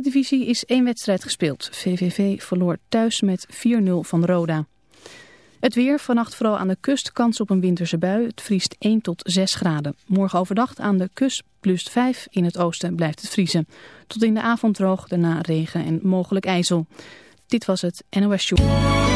Eredivisie is één wedstrijd gespeeld. VVV verloor thuis met 4-0 van Roda. Het weer, vannacht vooral aan de kust, kans op een winterse bui. Het vriest 1 tot 6 graden. Morgen overdag aan de kust plus 5. In het oosten blijft het vriezen. Tot in de avond droog, daarna regen en mogelijk ijzel. Dit was het NOS Show.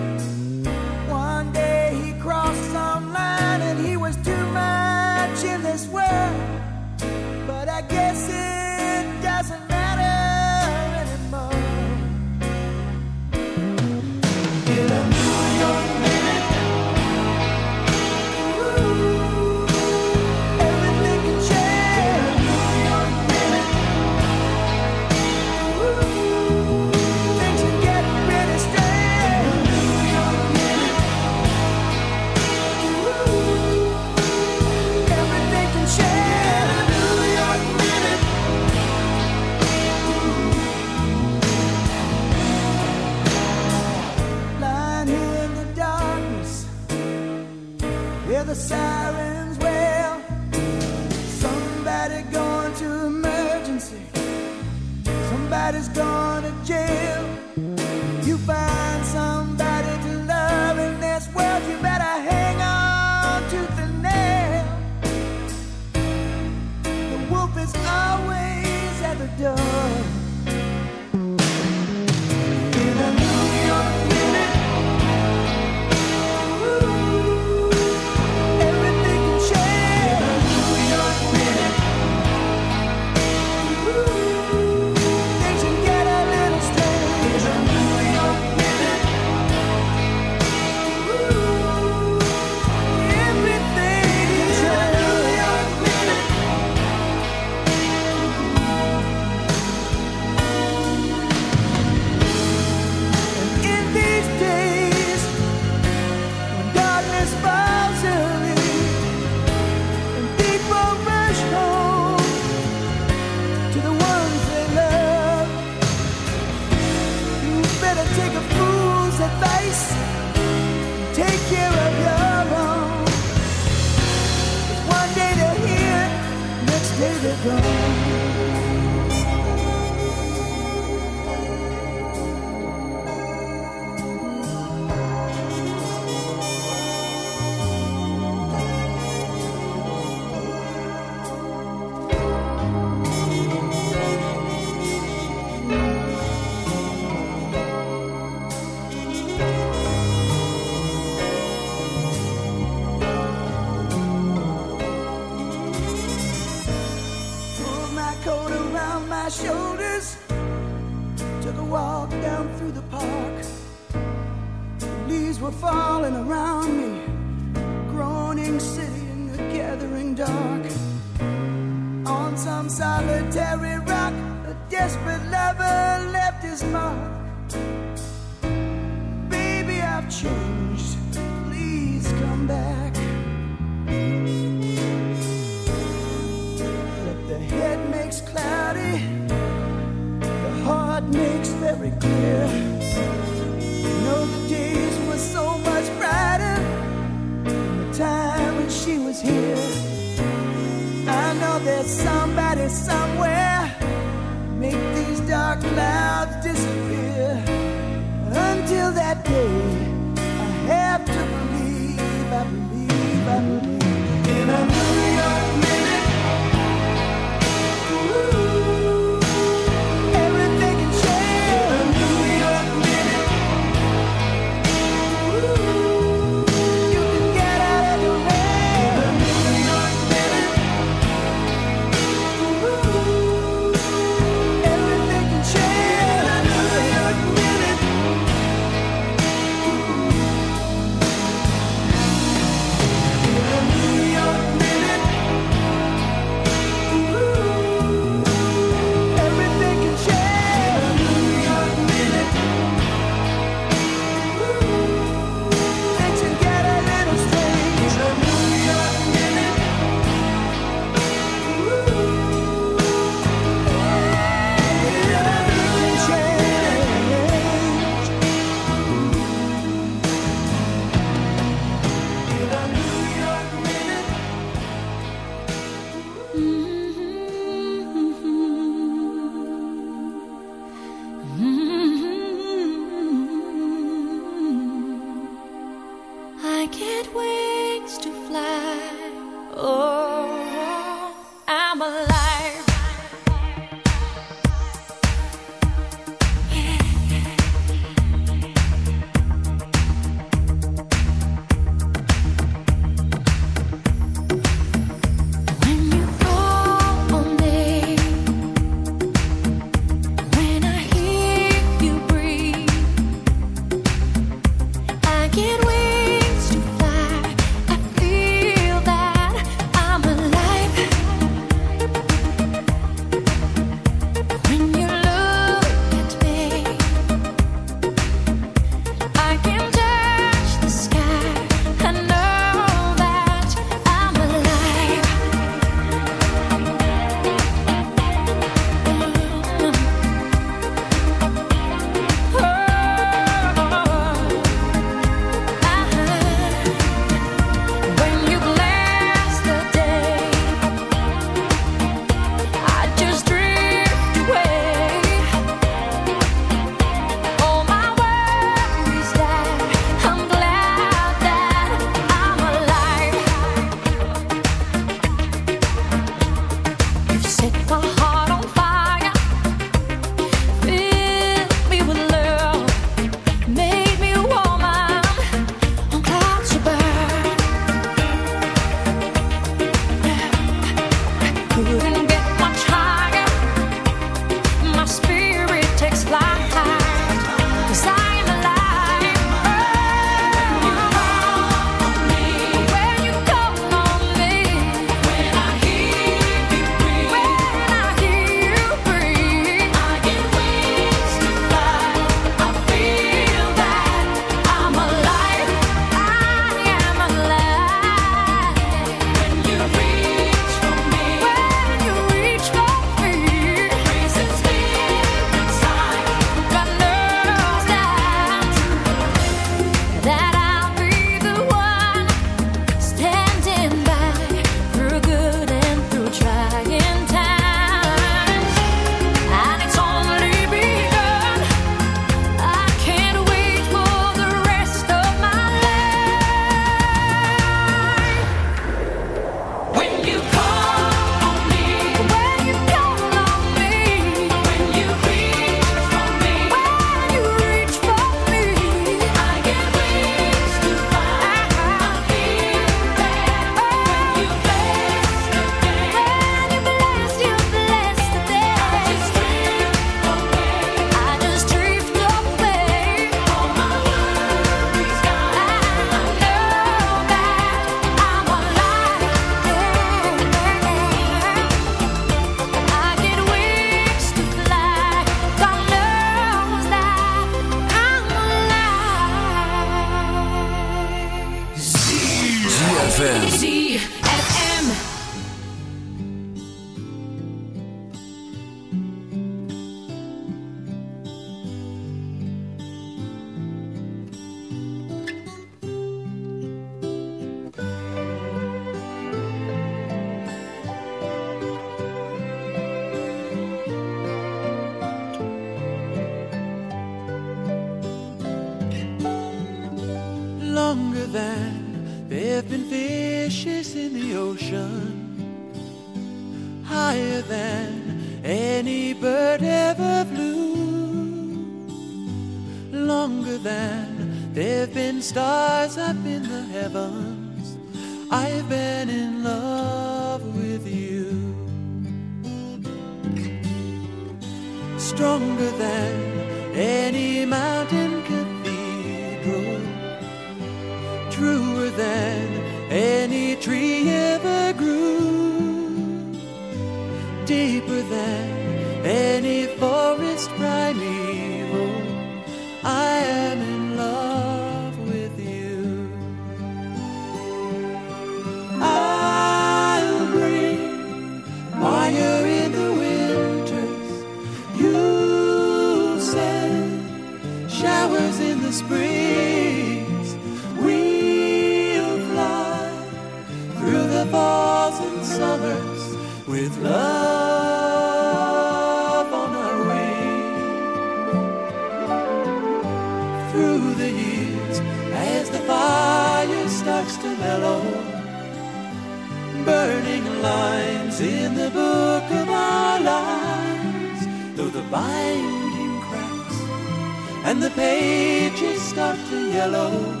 Yellow,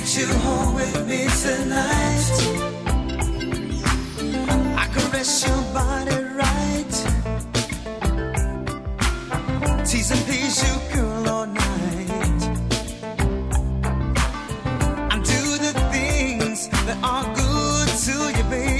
get you home with me tonight. I caress your body right. teasing, and please you, girl, all night. I do the things that are good to you, baby.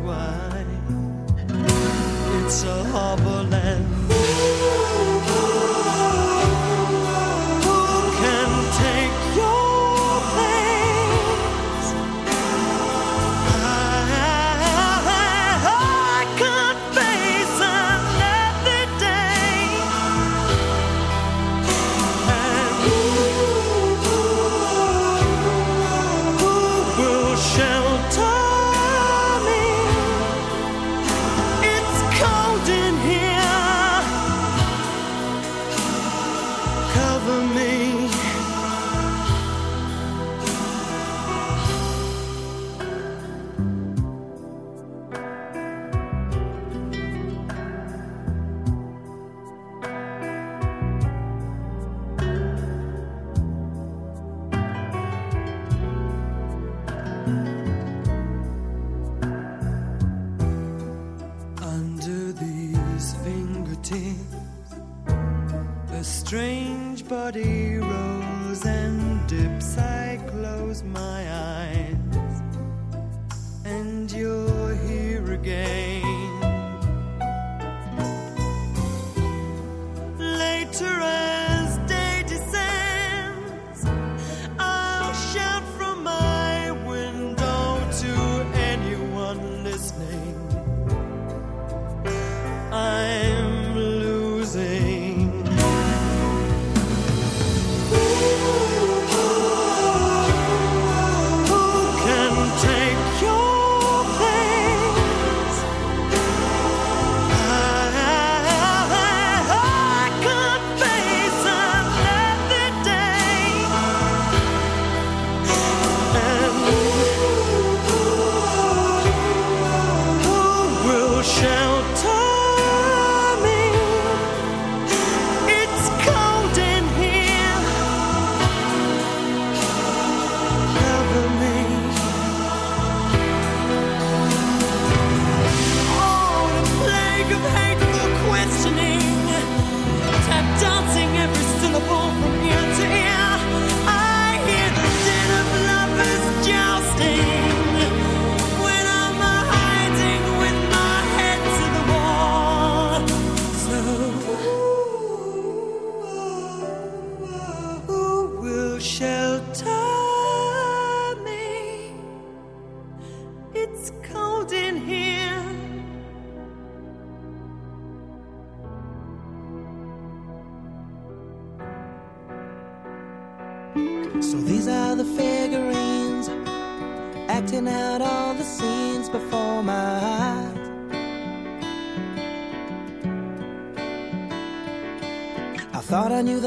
why. It's a harbor land.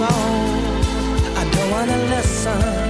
song. I don't wanna listen.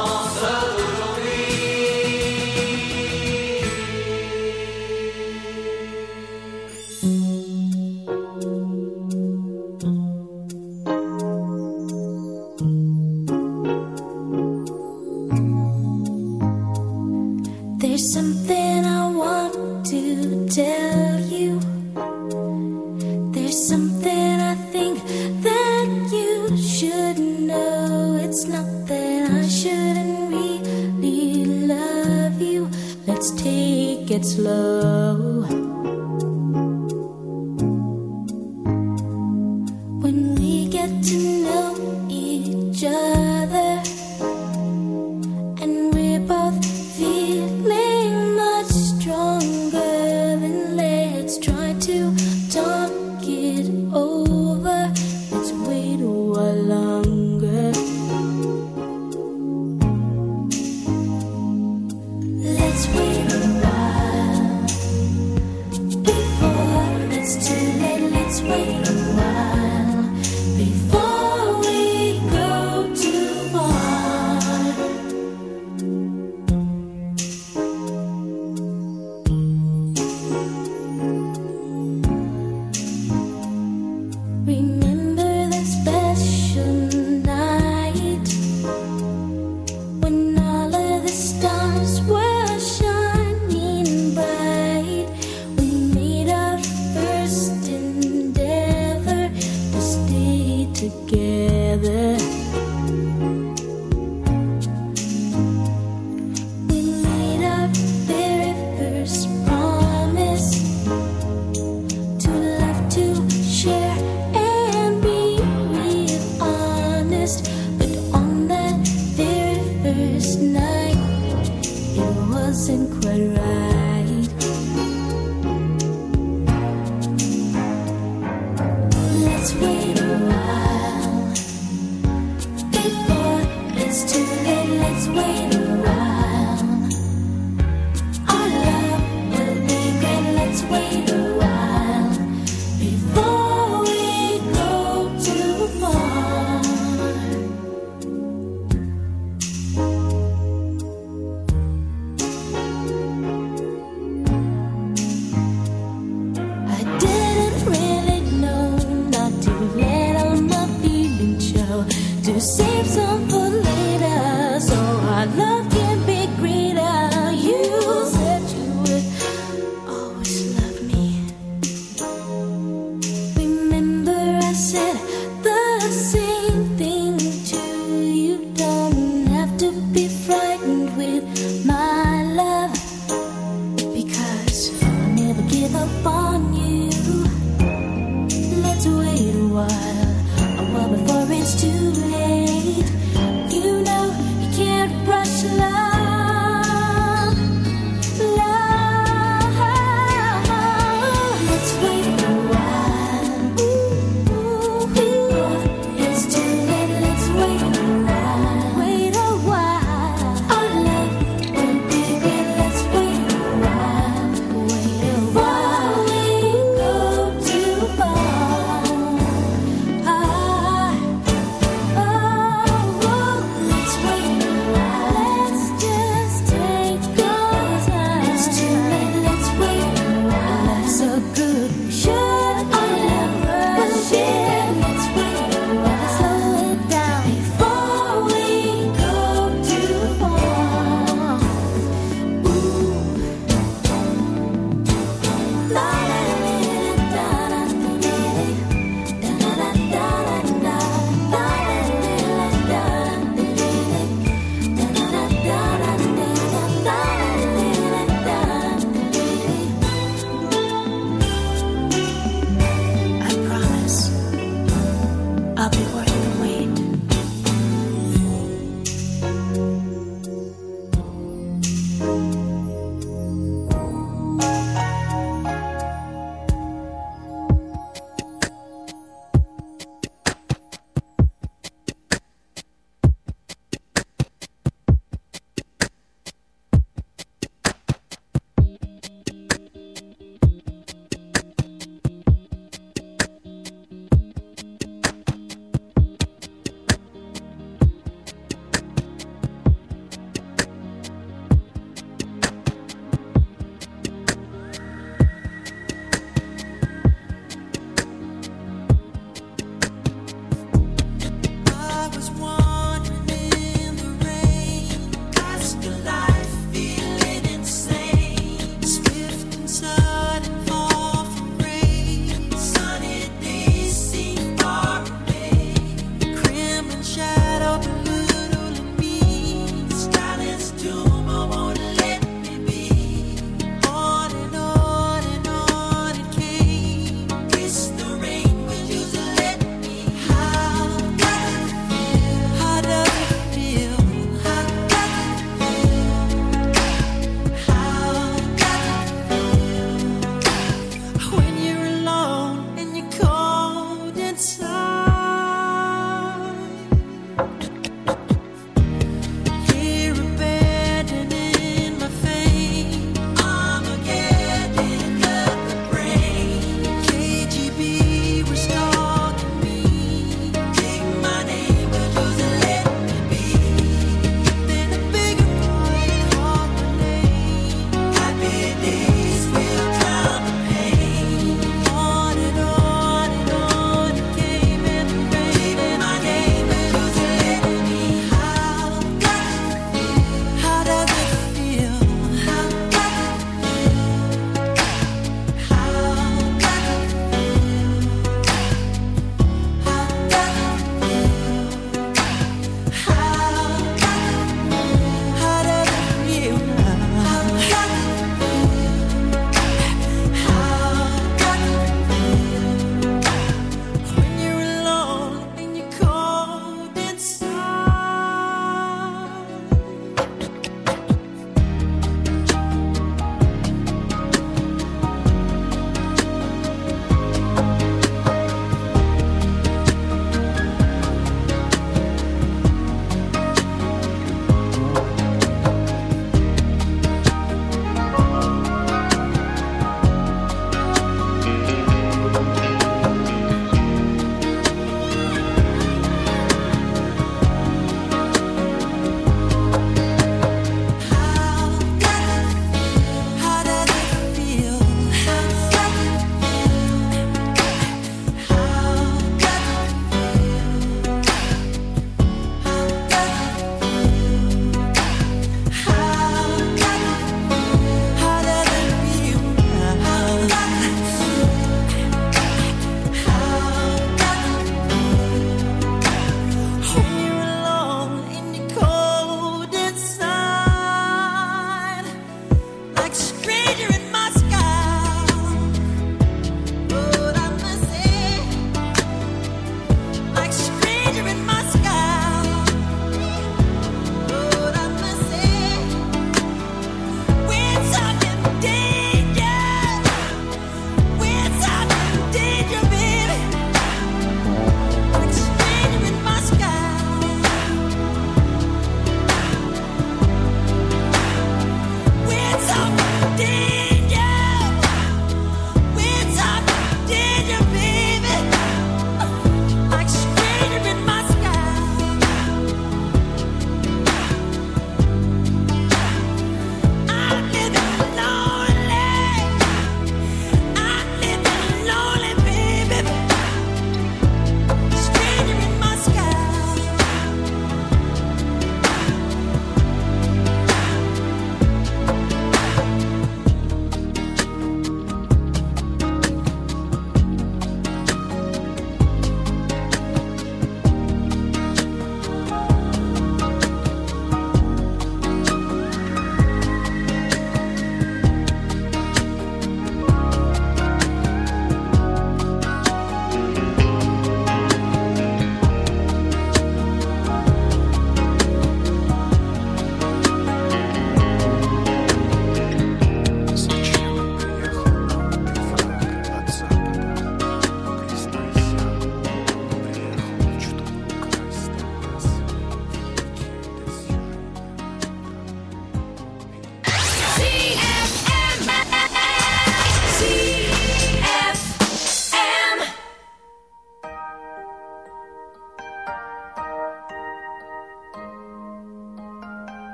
take it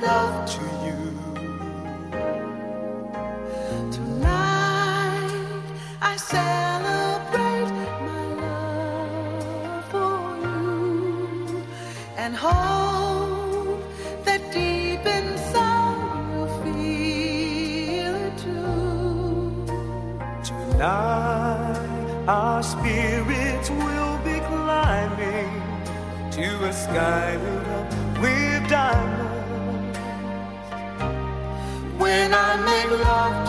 love to you, Tonight I celebrate my love for you and hope that deep inside you feel it too. tonight our spirits will be climbing to a sky lit up with diamonds. When I make love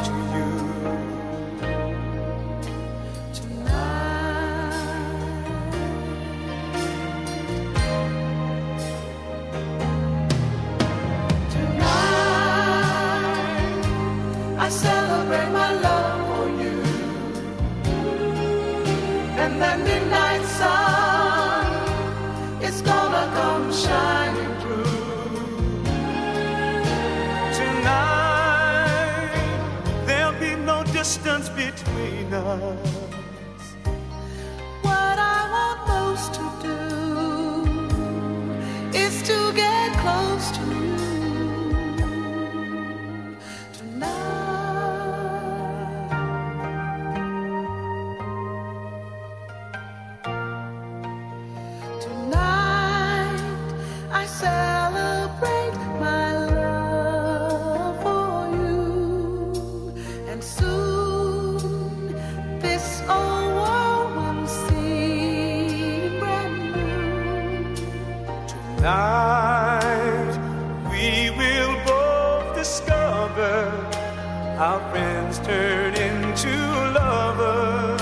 our friends turn into lovers.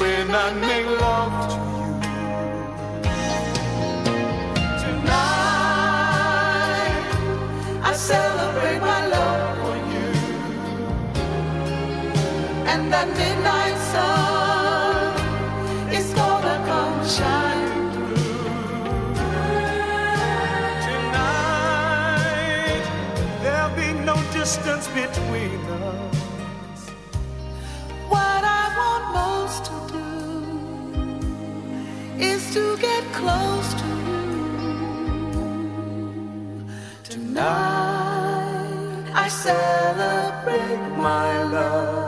When I make love to you Tonight I celebrate my love for you, and that midnight sun distance between us. What I want most to do is to get close to you. Tonight I celebrate my love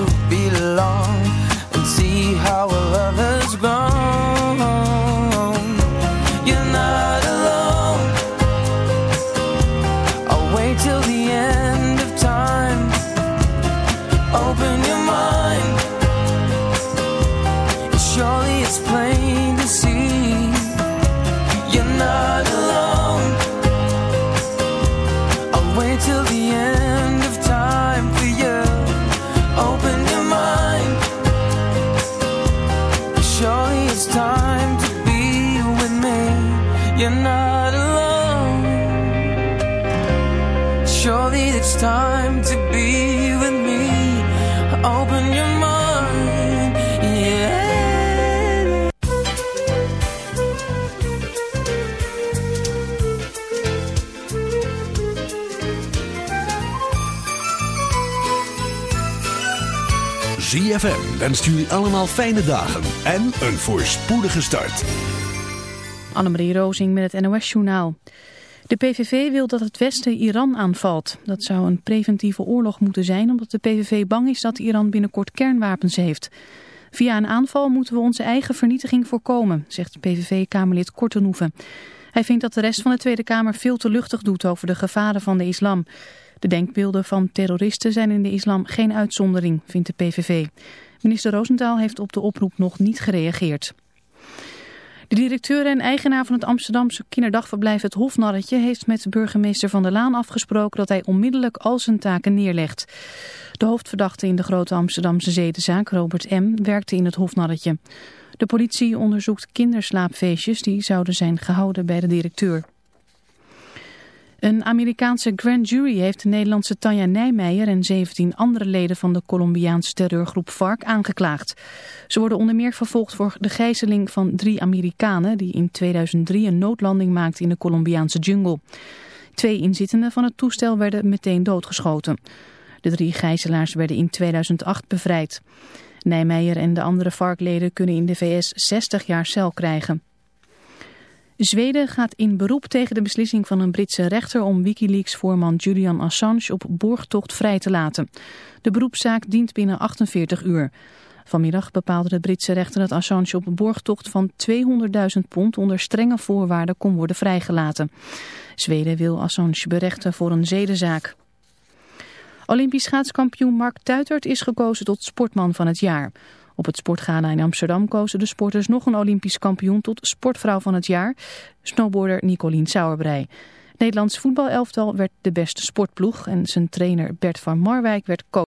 ZFM wenst jullie allemaal fijne dagen en een voorspoedige start. Annemarie Rozing met het NOS-journaal. De PVV wil dat het Westen Iran aanvalt. Dat zou een preventieve oorlog moeten zijn omdat de PVV bang is dat Iran binnenkort kernwapens heeft. Via een aanval moeten we onze eigen vernietiging voorkomen, zegt PVV-kamerlid Kortenhoeven. Hij vindt dat de rest van de Tweede Kamer veel te luchtig doet over de gevaren van de islam. De denkbeelden van terroristen zijn in de islam geen uitzondering, vindt de PVV. Minister Roosentaal heeft op de oproep nog niet gereageerd. De directeur en eigenaar van het Amsterdamse kinderdagverblijf Het Hofnarretje heeft met burgemeester Van der Laan afgesproken dat hij onmiddellijk al zijn taken neerlegt. De hoofdverdachte in de grote Amsterdamse zedenzaak, Robert M., werkte in het Hofnarretje. De politie onderzoekt kinderslaapfeestjes die zouden zijn gehouden bij de directeur. Een Amerikaanse grand jury heeft de Nederlandse Tanja Nijmeijer en 17 andere leden van de Colombiaanse terreurgroep FARC aangeklaagd. Ze worden onder meer vervolgd voor de gijzeling van drie Amerikanen die in 2003 een noodlanding maakten in de Colombiaanse jungle. Twee inzittenden van het toestel werden meteen doodgeschoten. De drie gijzelaars werden in 2008 bevrijd. Nijmeijer en de andere FARC-leden kunnen in de VS 60 jaar cel krijgen. Zweden gaat in beroep tegen de beslissing van een Britse rechter om Wikileaks-voorman Julian Assange op borgtocht vrij te laten. De beroepszaak dient binnen 48 uur. Vanmiddag bepaalde de Britse rechter dat Assange op een borgtocht van 200.000 pond onder strenge voorwaarden kon worden vrijgelaten. Zweden wil Assange berechten voor een zedenzaak. Olympisch schaatskampioen Mark Tuitert is gekozen tot sportman van het jaar. Op het Sportgala in Amsterdam kozen de sporters nog een Olympisch kampioen tot sportvrouw van het jaar, snowboarder Nicolien Sauerbrei. Nederlands voetbalelftal werd de beste sportploeg en zijn trainer Bert van Marwijk werd coach.